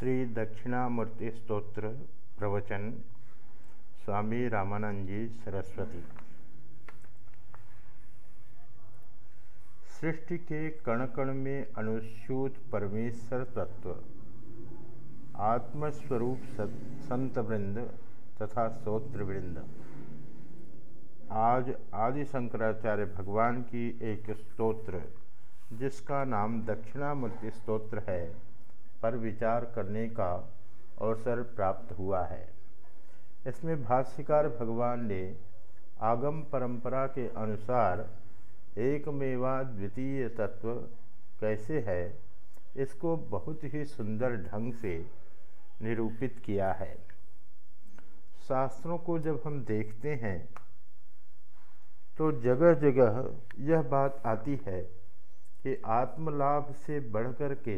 श्री दक्षिणामूर्ति स्तोत्र प्रवचन स्वामी रामानंद जी सरस्वती। सृष्टि के कण कण में अनुस्यूत परमेश्वर तत्व, आत्मस्वरूप संत वृंद तथा स्तोत्र वृंद आज आदि शंकराचार्य भगवान की एक स्तोत्र, जिसका नाम दक्षिणामूर्ति स्तोत्र है। पर विचार करने का अवसर प्राप्त हुआ है। इसमें भाष्यकार भगवान ने आगम परंपरा के अनुसार एकमेवा द्वितीय तत्व कैसे है, इसको बहुत ही सुंदर ढंग से निरूपित किया है। शास्त्रों को जब हम देखते हैं तो जगह जगह यह बात आती है कि आत्मलाभ से बढ़कर के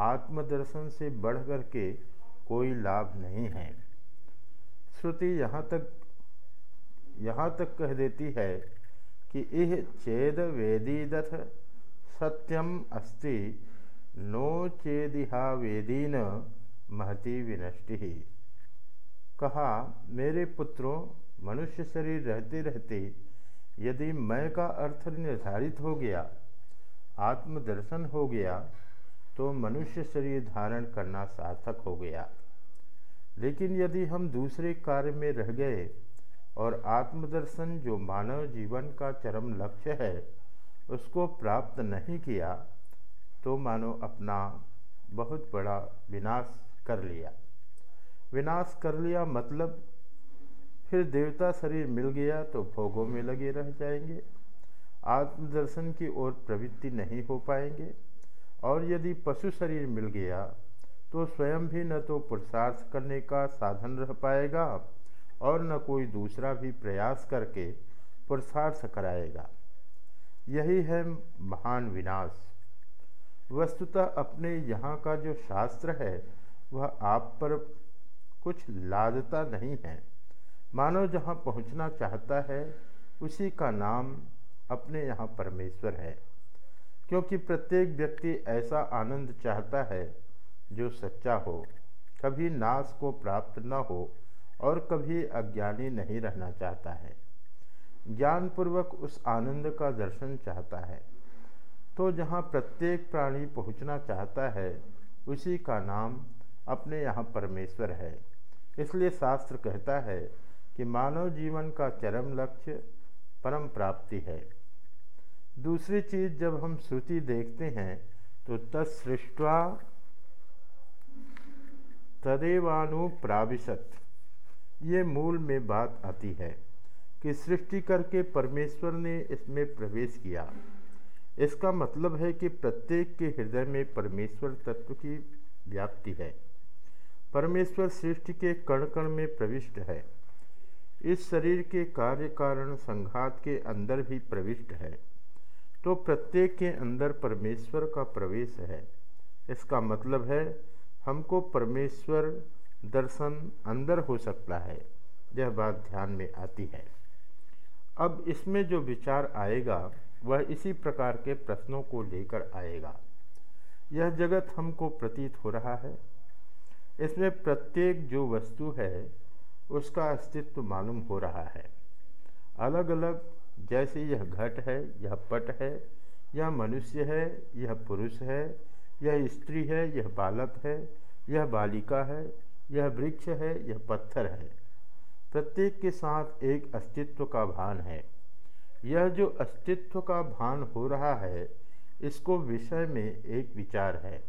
आत्मदर्शन से बढ़कर के कोई लाभ नहीं है। श्रुति यहाँ तक यहाँ तक कह देती है कि इह चेद वेदीदथ सत्यम अस्ति, नो चेदिहा वेदीन महती विनष्टि कहा, मेरे पुत्रों, मनुष्य शरीर रहते रहते, यदि मैं का अर्थ निर्धारित हो गया, आत्मदर्शन हो गया तो मनुष्य शरीर धारण करना सार्थक हो गया। लेकिन यदि हम दूसरे कार्य में रह गए और आत्मदर्शन जो मानव जीवन का चरम लक्ष्य है, उसको प्राप्त नहीं किया तो मानो अपना बहुत बड़ा विनाश कर लिया। विनाश कर लिया मतलब फिर देवता शरीर मिल गया तो भोगों में लगे रह जाएँगे। आत्मदर्शन की ओर प्रवृत्ति नहीं हो पाएँगे। और यदि पशु शरीर मिल गया तो स्वयं भी न तो पुरुषार्थ करने का साधन रह पाएगा और न कोई दूसरा भी प्रयास करके पुरुषार्थ कराएगा। यही है महान विनाश। वस्तुतः अपने यहाँ का जो शास्त्र है, वह आप पर कुछ लादता नहीं है। मानव जहाँ पहुँचना चाहता है, उसी का नाम अपने यहाँ परमेश्वर है। क्योंकि प्रत्येक व्यक्ति ऐसा आनंद चाहता है जो सच्चा हो। कभी नाश को प्राप्त न हो और कभी अज्ञानी नहीं रहना चाहता है। ज्ञानपूर्वक उस आनंद का दर्शन चाहता है। तो जहाँ प्रत्येक प्राणी पहुँचना चाहता है, उसी का नाम अपने यहाँ परमेश्वर है। इसलिए शास्त्र कहता है कि मानव जीवन का चरम लक्ष्य परम प्राप्ति है। दूसरी चीज़ जब हम श्रुति देखते हैं तो तत्सृष्टवा तदेवानुप्राविशत। ये मूल में बात आती है कि सृष्टि करके परमेश्वर ने इसमें प्रवेश किया। इसका मतलब है कि प्रत्येक के हृदय में परमेश्वर तत्व की व्याप्ति है। परमेश्वर सृष्टि के कण कण में प्रविष्ट है। इस शरीर के कार्य कारण संघात के अंदर भी प्रविष्ट है। तो प्रत्येक के अंदर परमेश्वर का प्रवेश है। इसका मतलब है, हमको परमेश्वर दर्शन अंदर हो सकता है। यह बात ध्यान में आती है। अब इसमें जो विचार आएगा, वह इसी प्रकार के प्रश्नों को लेकर आएगा। यह जगत हमको प्रतीत हो रहा है। इसमें प्रत्येक जो वस्तु है, उसका अस्तित्व मालूम हो रहा है। अलग अलग जैसे यह घट है, यह पट है, यह मनुष्य है, यह पुरुष है, यह स्त्री है, यह बालक है, यह बालिका है, यह वृक्ष है, यह पत्थर है। प्रत्येक के साथ एक अस्तित्व का भान है। यह जो अस्तित्व का भान हो रहा है, इसको विषय में एक विचार है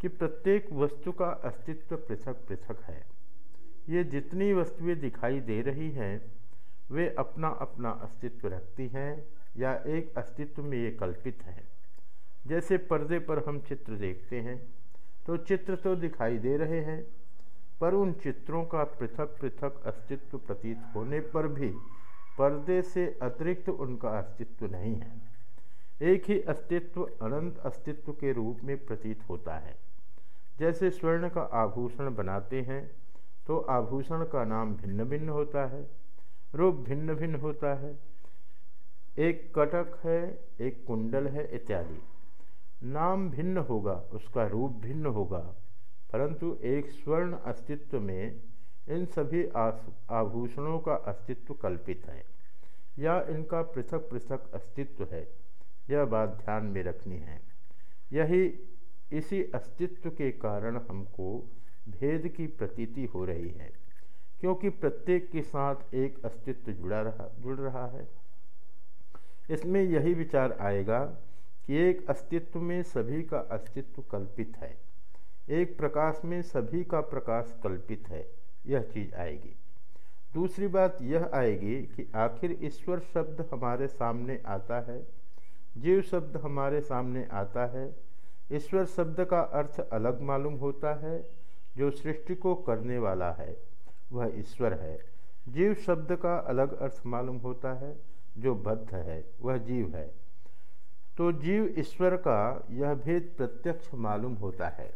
कि प्रत्येक वस्तु का अस्तित्व पृथक पृथक है। ये जितनी वस्तुएँ दिखाई दे रही हैं वे अपना अपना अस्तित्व रखती हैं या एक अस्तित्व में ये कल्पित हैं। जैसे पर्दे पर हम चित्र देखते हैं तो चित्र तो दिखाई दे रहे हैं, पर उन चित्रों का पृथक पृथक अस्तित्व प्रतीत होने पर भी पर्दे से अतिरिक्त उनका अस्तित्व नहीं है। एक ही अस्तित्व अनंत अस्तित्व के रूप में प्रतीत होता है। जैसे स्वर्ण का आभूषण बनाते हैं तो आभूषण का नाम भिन्न भिन्न होता है। रूप भिन्न भिन्न होता है। एक कटक है, एक कुंडल है, इत्यादि। नाम भिन्न होगा, उसका रूप भिन्न होगा। परंतु एक स्वर्ण अस्तित्व में इन सभी आभूषणों का अस्तित्व कल्पित है। या इनका पृथक पृथक अस्तित्व है, यह बात ध्यान में रखनी है। यही इसी अस्तित्व के कारण हमको भेद की प्रतीति हो रही है। क्योंकि प्रत्येक के साथ एक अस्तित्व जुड़ा रहा, जुड़ रहा है। इसमें यही विचार आएगा कि एक अस्तित्व में सभी का अस्तित्व कल्पित है। एक प्रकाश में सभी का प्रकाश कल्पित है, यह चीज़ आएगी। दूसरी बात यह आएगी कि आखिर ईश्वर शब्द हमारे सामने आता है, जीव शब्द हमारे सामने आता है। ईश्वर शब्द का अर्थ अलग मालूम होता है, जो सृष्टि को करने वाला है। वह ईश्वर है। जीव शब्द का अलग अर्थ मालूम होता है, जो बद्ध है, वह जीव है। तो जीव ईश्वर का यह भेद प्रत्यक्ष मालूम होता है।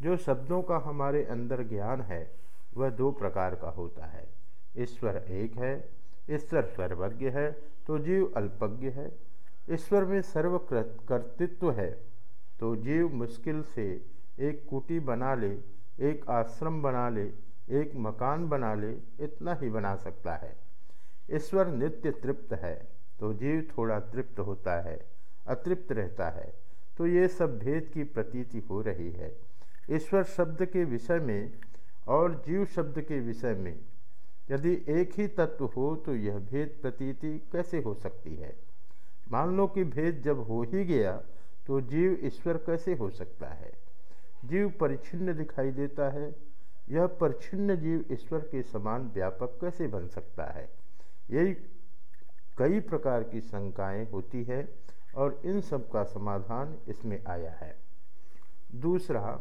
जो शब्दों का हमारे अंदर ज्ञान है, वह दो प्रकार का होता है। ईश्वर एक है, ईश्वर सर्वज्ञ है तो जीव अल्पज्ञ है। ईश्वर में सर्व कर्तृत्व है तो जीव मुश्किल से एक कुटी बना ले, एक आश्रम बना ले एक मकान बना ले, इतना ही बना सकता है। ईश्वर नित्य तृप्त है तो जीव थोड़ा तृप्त होता है, अतृप्त रहता है। तो ये सब भेद की प्रतीति हो रही है। ईश्वर शब्द के विषय में और जीव शब्द के विषय में यदि एक ही तत्व हो तो यह भेद प्रतीति कैसे हो सकती है? मान लो कि भेद जब हो ही गया तो जीव ईश्वर कैसे हो सकता है? जीव परिच्छिन्न दिखाई देता है यह परिच्छिन्न जीव ईश्वर के समान व्यापक कैसे बन सकता है? यही कई प्रकार की शंकाएँ होती है और इन सब का समाधान इसमें आया है। दूसरा,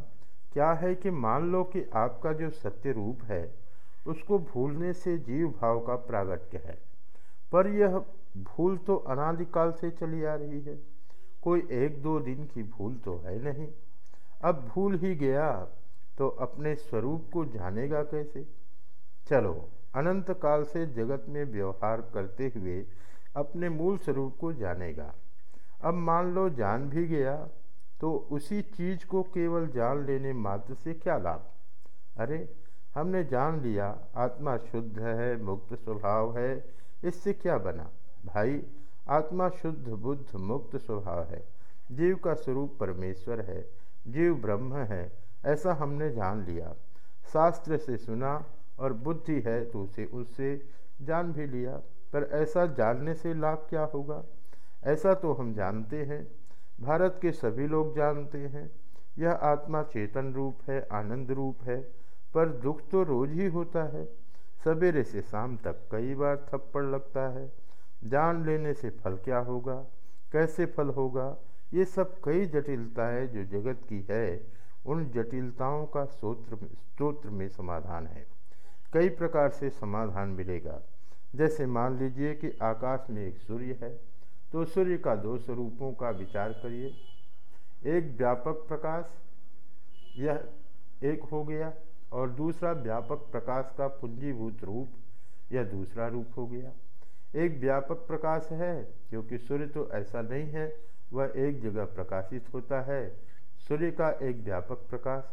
क्या है कि मान लो कि आपका जो सत्य रूप है, उसको भूलने से जीव भाव का प्रागट्य है, पर यह भूल तो अनादिकाल से चली आ रही है। कोई एक दो दिन की भूल तो है नहीं। अब भूल ही गया तो अपने स्वरूप को जानेगा कैसे? चलो, अनंत काल से जगत में व्यवहार करते हुए अपने मूल स्वरूप को जानेगा। अब मान लो जान भी गया तो उसी चीज़ को केवल जान लेने मात्र से क्या लाभ? अरे, हमने जान लिया, आत्मा शुद्ध है, मुक्त स्वभाव है, इससे क्या बना? भाई, आत्मा शुद्ध, बुद्ध, मुक्त स्वभाव है। जीव का स्वरूप परमेश्वर है, जीव ब्रह्म है ऐसा हमने जान लिया। शास्त्र से सुना और बुद्धि है तो उसे उससे जान भी लिया। पर ऐसा जानने से लाभ क्या होगा? ऐसा तो हम जानते हैं। भारत के सभी लोग जानते हैं। यह आत्मा चेतन रूप है, आनंद रूप है, पर दुख तो रोज ही होता है। सवेरे से शाम तक कई बार थप्पड़ लगता है। जान लेने से फल क्या होगा? कैसे फल होगा? ये सब कई जटिलताएँ जो जगत की है। उन जटिलताओं का सूत्र स्त्रोत्र में समाधान है। कई प्रकार से समाधान मिलेगा। जैसे मान लीजिए कि आकाश में एक सूर्य है तो सूर्य का दो स्वरूपों का विचार करिए। एक व्यापक प्रकाश, यह एक हो गया, और दूसरा व्यापक प्रकाश का पुंजीभूत रूप, यह दूसरा रूप हो गया। एक व्यापक प्रकाश है, क्योंकि सूर्य तो ऐसा नहीं है, वह एक जगह प्रकाशित होता है सूर्य का एक व्यापक प्रकाश,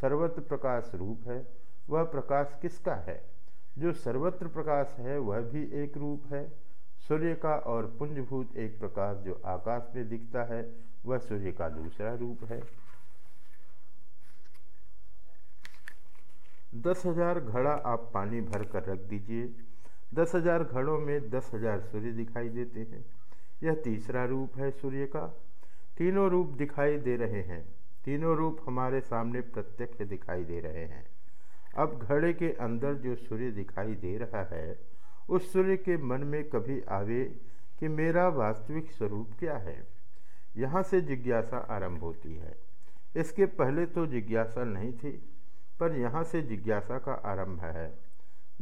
सर्वत्र प्रकाश रूप है, वह प्रकाश किसका है? जो सर्वत्र प्रकाश है, वह भी एक रूप है। सूर्य का और पुंजभूत एक प्रकाश जो आकाश में दिखता है, वह सूर्य का दूसरा रूप है। दस हज़ार घड़ा आप पानी भर कर रख दीजिए। दस हज़ार घड़ों में दस हज़ार सूर्य दिखाई देते हैं। यह तीसरा रूप है सूर्य का। तीनों रूप दिखाई दे रहे हैं। तीनों रूप हमारे सामने प्रत्यक्ष दिखाई दे रहे हैं। अब घड़े के अंदर जो सूर्य दिखाई दे रहा है, उस सूर्य के मन में कभी आवे कि मेरा वास्तविक स्वरूप क्या है? यहाँ से जिज्ञासा आरंभ होती है। इसके पहले तो जिज्ञासा नहीं थी, पर यहाँ से जिज्ञासा का आरंभ है।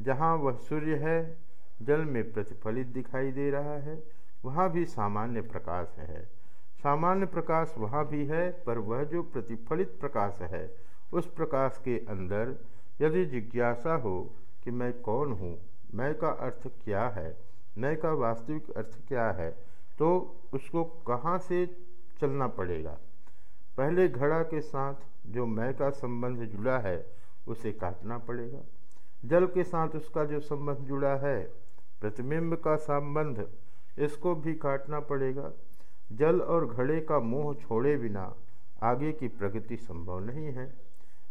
जहाँ वह सूर्य है, जल में प्रतिफलित दिखाई दे रहा है, वहाँ भी सामान्य प्रकाश है। सामान्य प्रकाश वहाँ भी है, पर वह जो प्रतिफलित प्रकाश है, उस प्रकाश के अंदर यदि जिज्ञासा हो कि मैं कौन हूँ, मैं का अर्थ क्या है, मैं का वास्तविक अर्थ क्या है तो उसको कहाँ से चलना पड़ेगा? पहले घड़ा के साथ जो मैं का संबंध जुड़ा है, उसे काटना पड़ेगा। जल के साथ उसका जो संबंध जुड़ा है, प्रतिबिंब का संबंध, इसको भी काटना पड़ेगा। जल और घड़े का मोह छोड़े बिना आगे की प्रगति संभव नहीं है।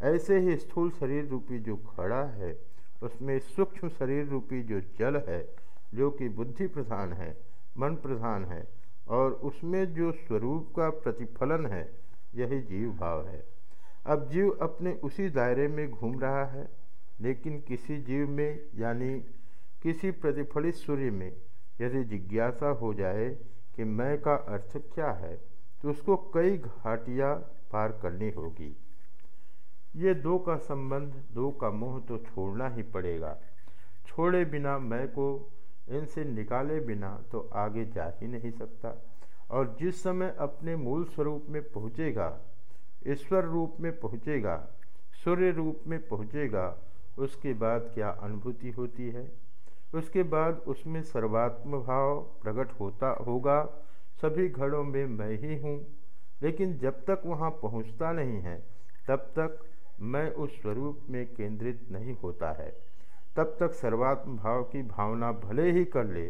ऐसे ही स्थूल शरीर रूपी जो घड़ा है, उसमें सूक्ष्म शरीर रूपी जो जल है, जो कि बुद्धि प्रधान है, मन प्रधान है, और उसमें जो स्वरूप का प्रतिफलन है, यही जीव भाव है। अब जीव अपने उसी दायरे में घूम रहा है, लेकिन किसी जीव में, यानी किसी प्रतिफलित सूर्य में, यदि जिज्ञासा हो जाए कि मैं का अर्थ क्या है तो उसको कई घाटियाँ पार करनी होगी। ये दो का संबंध, दो का मोह तो छोड़ना ही पड़ेगा। छोड़े बिना मैं को इनसे निकाले बिना तो आगे जा ही नहीं सकता। और जिस समय अपने मूल स्वरूप में पहुँचेगा, ईश्वर रूप में पहुँचेगा, सूर्य रूप में पहुँचेगा, उसके बाद क्या अनुभूति होती है? उसके बाद उसमें सर्वात्म भाव प्रकट होता होगा। सभी घड़ों में मैं ही हूँ। लेकिन जब तक वहाँ पहुँचता नहीं है, तब तक मैं उस स्वरूप में केंद्रित नहीं होता है। तब तक सर्वात्म भाव की भावना भले ही कर ले,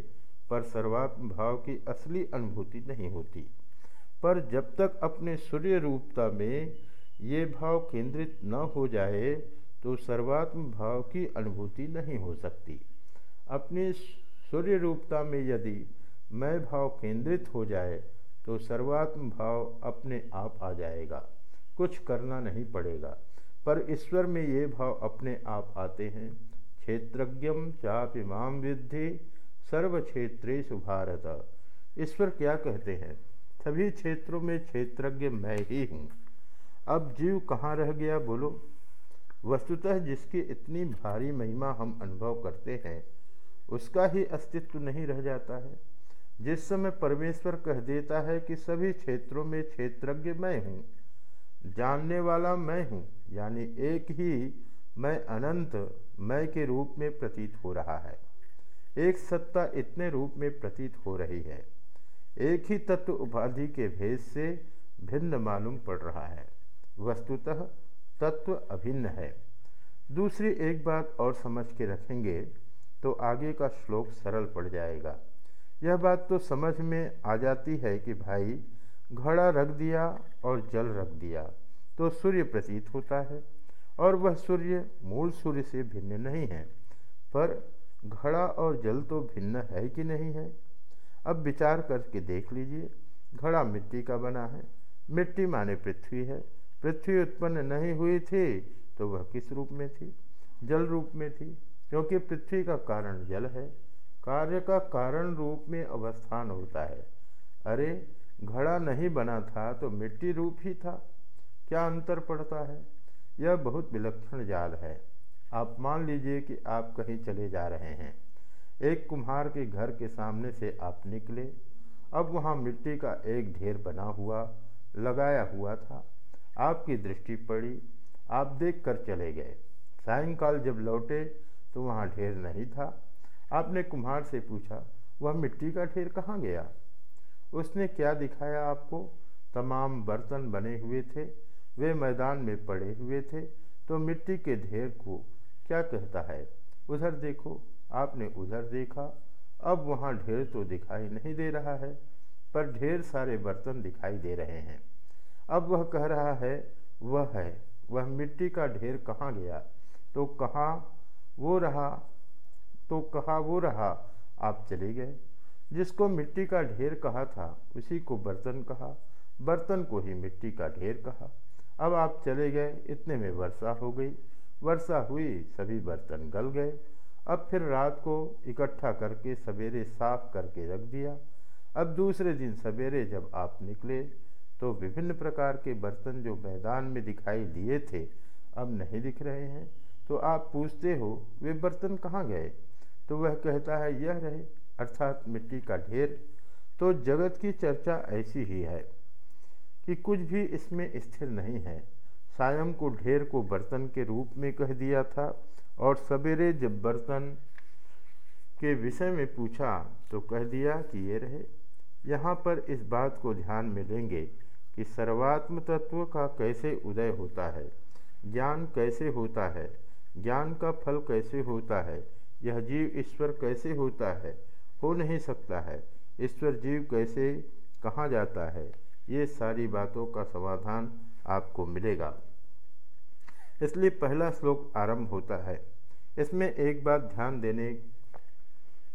पर सर्वात्म भाव की असली अनुभूति नहीं होती। पर जब तक अपने सूर्य रूपता में ये भाव केंद्रित न हो जाए तो सर्वात्म भाव की अनुभूति नहीं हो सकती। अपनी सूर्य रूपता में यदि मैं भाव केंद्रित हो जाए तो सर्वात्म भाव अपने आप आ जाएगा। कुछ करना नहीं पड़ेगा। पर ईश्वर में ये भाव अपने आप आते हैं। क्षेत्रज्ञम चापि विद्धि सर्व क्षेत्रेशु भारत। ईश्वर क्या कहते हैं? सभी क्षेत्रों में क्षेत्रज्ञ मैं ही हूँ। अब जीव कहाँ रह गया बोलो? वस्तुतः जिसकी इतनी भारी महिमा हम अनुभव करते हैं उसका ही अस्तित्व नहीं रह जाता है। जिस समय परमेश्वर कह देता है कि सभी क्षेत्रों में क्षेत्रज्ञ मैं हूँ, जानने वाला मैं हूँ, यानी एक ही मैं अनंत मैं के रूप में प्रतीत हो रहा है। एक सत्ता इतने रूप में प्रतीत हो रही है। एक ही तत्व उपाधि के भेद से भिन्न मालूम पड़ रहा है। वस्तुतः तत्व अभिन्न है। दूसरी एक बात और समझ के रखेंगे तो आगे का श्लोक सरल पड़ जाएगा। यह बात तो समझ में आ जाती है कि भाई घड़ा रख दिया और जल रख दिया तो सूर्य प्रतीत होता है और वह सूर्य मूल सूर्य से भिन्न नहीं है, पर घड़ा और जल तो भिन्न है कि नहीं है? अब विचार करके देख लीजिए, घड़ा मिट्टी का बना है, मिट्टी माने पृथ्वी है, पृथ्वी उत्पन्न नहीं हुई थी तो वह किस रूप में थी? जल रूप में थी। क्योंकि पृथ्वी का कारण जल है, कार्य का कारण रूप में अवस्थान होता है। अरे, घड़ा नहीं बना था तो मिट्टी रूप ही था। क्या अंतर पड़ता है? यह बहुत विलक्षण जाल है। आप मान लीजिए कि आप कहीं चले जा रहे हैं। एक कुम्हार के घर के सामने से आप निकले। अब वहाँ मिट्टी का एक ढेर बना हुआ, लगाया हुआ था। आपकी दृष्टि पड़ी। आप देख कर चले गए। सायंकाल जब लौटे तो वहाँ ढेर नहीं था। आपने कुम्हार से पूछा, वह मिट्टी का ढेर कहाँ गया? उसने क्या दिखाया आपको? तमाम बर्तन बने हुए थे, वे मैदान में पड़े हुए थे तो मिट्टी के ढेर को क्या कहता है? उधर देखो, आपने उधर देखा, अब वहाँ ढेर तो दिखाई नहीं दे रहा है, पर ढेर सारे बर्तन दिखाई दे रहे हैं। अब वह कह रहा है, वह है, वह मिट्टी का ढेर कहाँ गया? तो कहाँ वो रहा तो कहा वो रहा, आप चले गए। जिसको मिट्टी का ढेर कहा था, उसी को बर्तन कहा। बर्तन को ही मिट्टी का ढेर कहा। अब आप चले गए, इतने में वर्षा हो गई। वर्षा हुई, सभी बर्तन गल गए। अब फिर रात को इकट्ठा करके सवेरे साफ़ करके रख दिया। अब दूसरे दिन सवेरे जब आप निकले तो विभिन्न प्रकार के बर्तन जो मैदान में दिखाई दिए थे, अब नहीं दिख रहे हैं। तो आप पूछते हो, वे बर्तन कहाँ गए? तो वह कहता है, यह रहे, अर्थात मिट्टी का ढेर। तो जगत की चर्चा ऐसी ही है कि कुछ भी इसमें स्थिर नहीं है। सायम को ढेर को बर्तन के रूप में कह दिया था और सवेरे जब बर्तन के विषय में पूछा तो कह दिया कि ये रहे, यहाँ पर इस बात को ध्यान में लेंगे कि सर्वात्म तत्व का कैसे उदय होता है, ज्ञान कैसे होता है ज्ञान का फल कैसे होता है? यह जीव ईश्वर कैसे होता है? हो नहीं सकता है। ईश्वर जीव कैसे, कहाँ जाता है? ये सारी बातों का समाधान आपको मिलेगा। इसलिए पहला श्लोक आरंभ होता है। इसमें एक बात ध्यान देने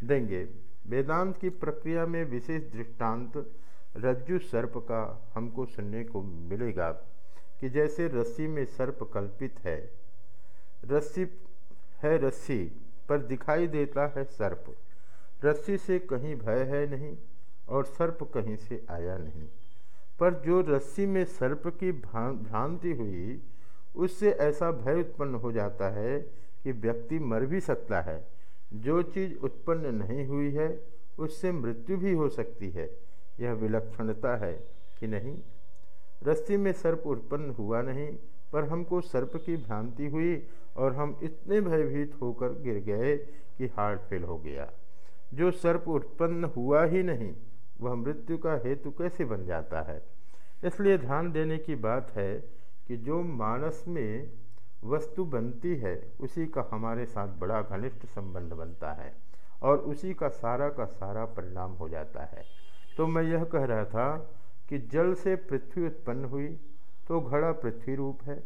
देंगे। वेदांत की प्रक्रिया में विशेष दृष्टांत रज्जु सर्प का हमको सुनने को मिलेगा कि जैसे रस्सी में सर्प कल्पित है रस्सी है रस्सी, पर दिखाई देता है सर्प। रस्सी से कहीं भय है नहीं, और सर्प कहीं से आया नहीं। पर जो रस्सी में सर्प की भ्रांति हुई, उससे ऐसा भय उत्पन्न हो जाता है कि व्यक्ति मर भी सकता है। जो चीज़ उत्पन्न नहीं हुई है, उससे मृत्यु भी हो सकती है। यह विलक्षणता है कि नहीं? रस्सी में सर्प उत्पन्न हुआ नहीं, पर हमको सर्प की भ्रांति हुई और हम इतने भयभीत होकर गिर गए कि हार्ट फेल हो गया। जो सर्प उत्पन्न हुआ ही नहीं, वह मृत्यु का हेतु कैसे बन जाता है? इसलिए ध्यान देने की बात है कि जो मानस में वस्तु बनती है, उसी का हमारे साथ बड़ा घनिष्ठ संबंध बनता है और उसी का सारा का सारा परिणाम हो जाता है। तो मैं यह कह रहा था कि जल से पृथ्वी उत्पन्न हुई तो घड़ा पृथ्वी रूप है।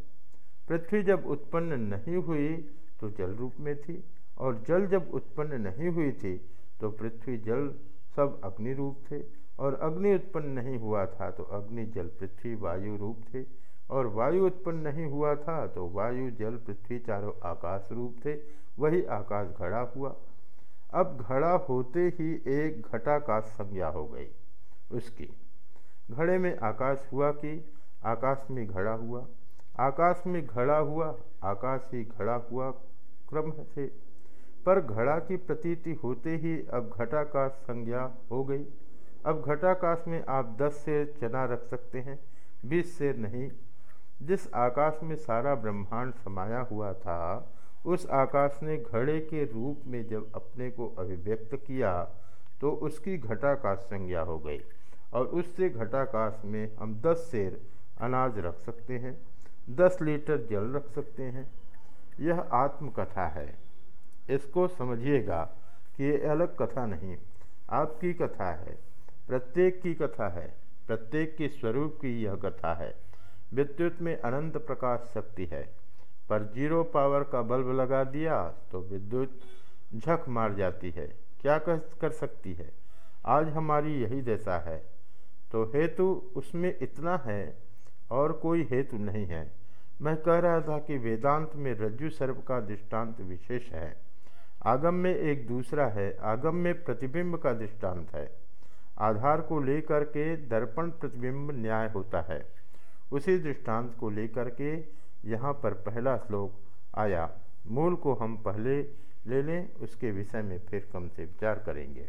पृथ्वी जब उत्पन्न नहीं हुई तो जल रूप में थी, और जल जब उत्पन्न नहीं हुई थी तो पृथ्वी जल सब अग्नि रूप थे, और अग्नि उत्पन्न नहीं हुआ था तो अग्नि जल पृथ्वी वायु रूप थे, और वायु उत्पन्न नहीं हुआ था तो वायु जल पृथ्वी चारों आकाश रूप थे, वही आकाश घड़ा हुआ। अब घड़ा होते ही एक घटाकाश संज्ञा हो गई उसकी। घड़े में आकाश हुआ कि आकाश में घड़ा हुआ। आकाश में घड़ा हुआ, आकाश ही घड़ा हुआ क्रम से। पर घड़ा की प्रतीति होते ही अब घटाकाश संज्ञा हो गई। अब घटाकाश में आप दस से चना रख सकते हैं, बीस से नहीं। जिस आकाश में सारा ब्रह्मांड समाया हुआ था, उस आकाश ने घड़े के रूप में जब अपने को अभिव्यक्त किया तो उसकी घटाकाश संज्ञा हो गई। और उससे घटाकाश में हम दस शेर अनाज रख सकते हैं। दस लीटर जल रख सकते हैं। यह आत्मकथा है। इसको समझिएगा कि ये अलग कथा नहीं, आपकी कथा है, प्रत्येक की कथा है, प्रत्येक के स्वरूप की यह कथा है। विद्युत में अनंत प्रकाश शक्ति है। पर ज़ीरो पावर का बल्ब लगा दिया तो विद्युत झक मार जाती है। क्या कर सकती है? आज हमारी यही दशा है। तो हेतु उसमें इतना है और कोई हेतु नहीं है। मैं कह रहा था कि वेदांत में रज्जु सर्प का दृष्टांत विशेष है। आगम में एक दूसरा है। आगम में प्रतिबिंब का दृष्टांत है। आधार को लेकर के दर्पण प्रतिबिंब न्याय होता है। उसी दृष्टांत को लेकर के यहाँ पर पहला श्लोक आया। मूल को हम पहले ले लें, उसके विषय में फिर कम से विचार करेंगे।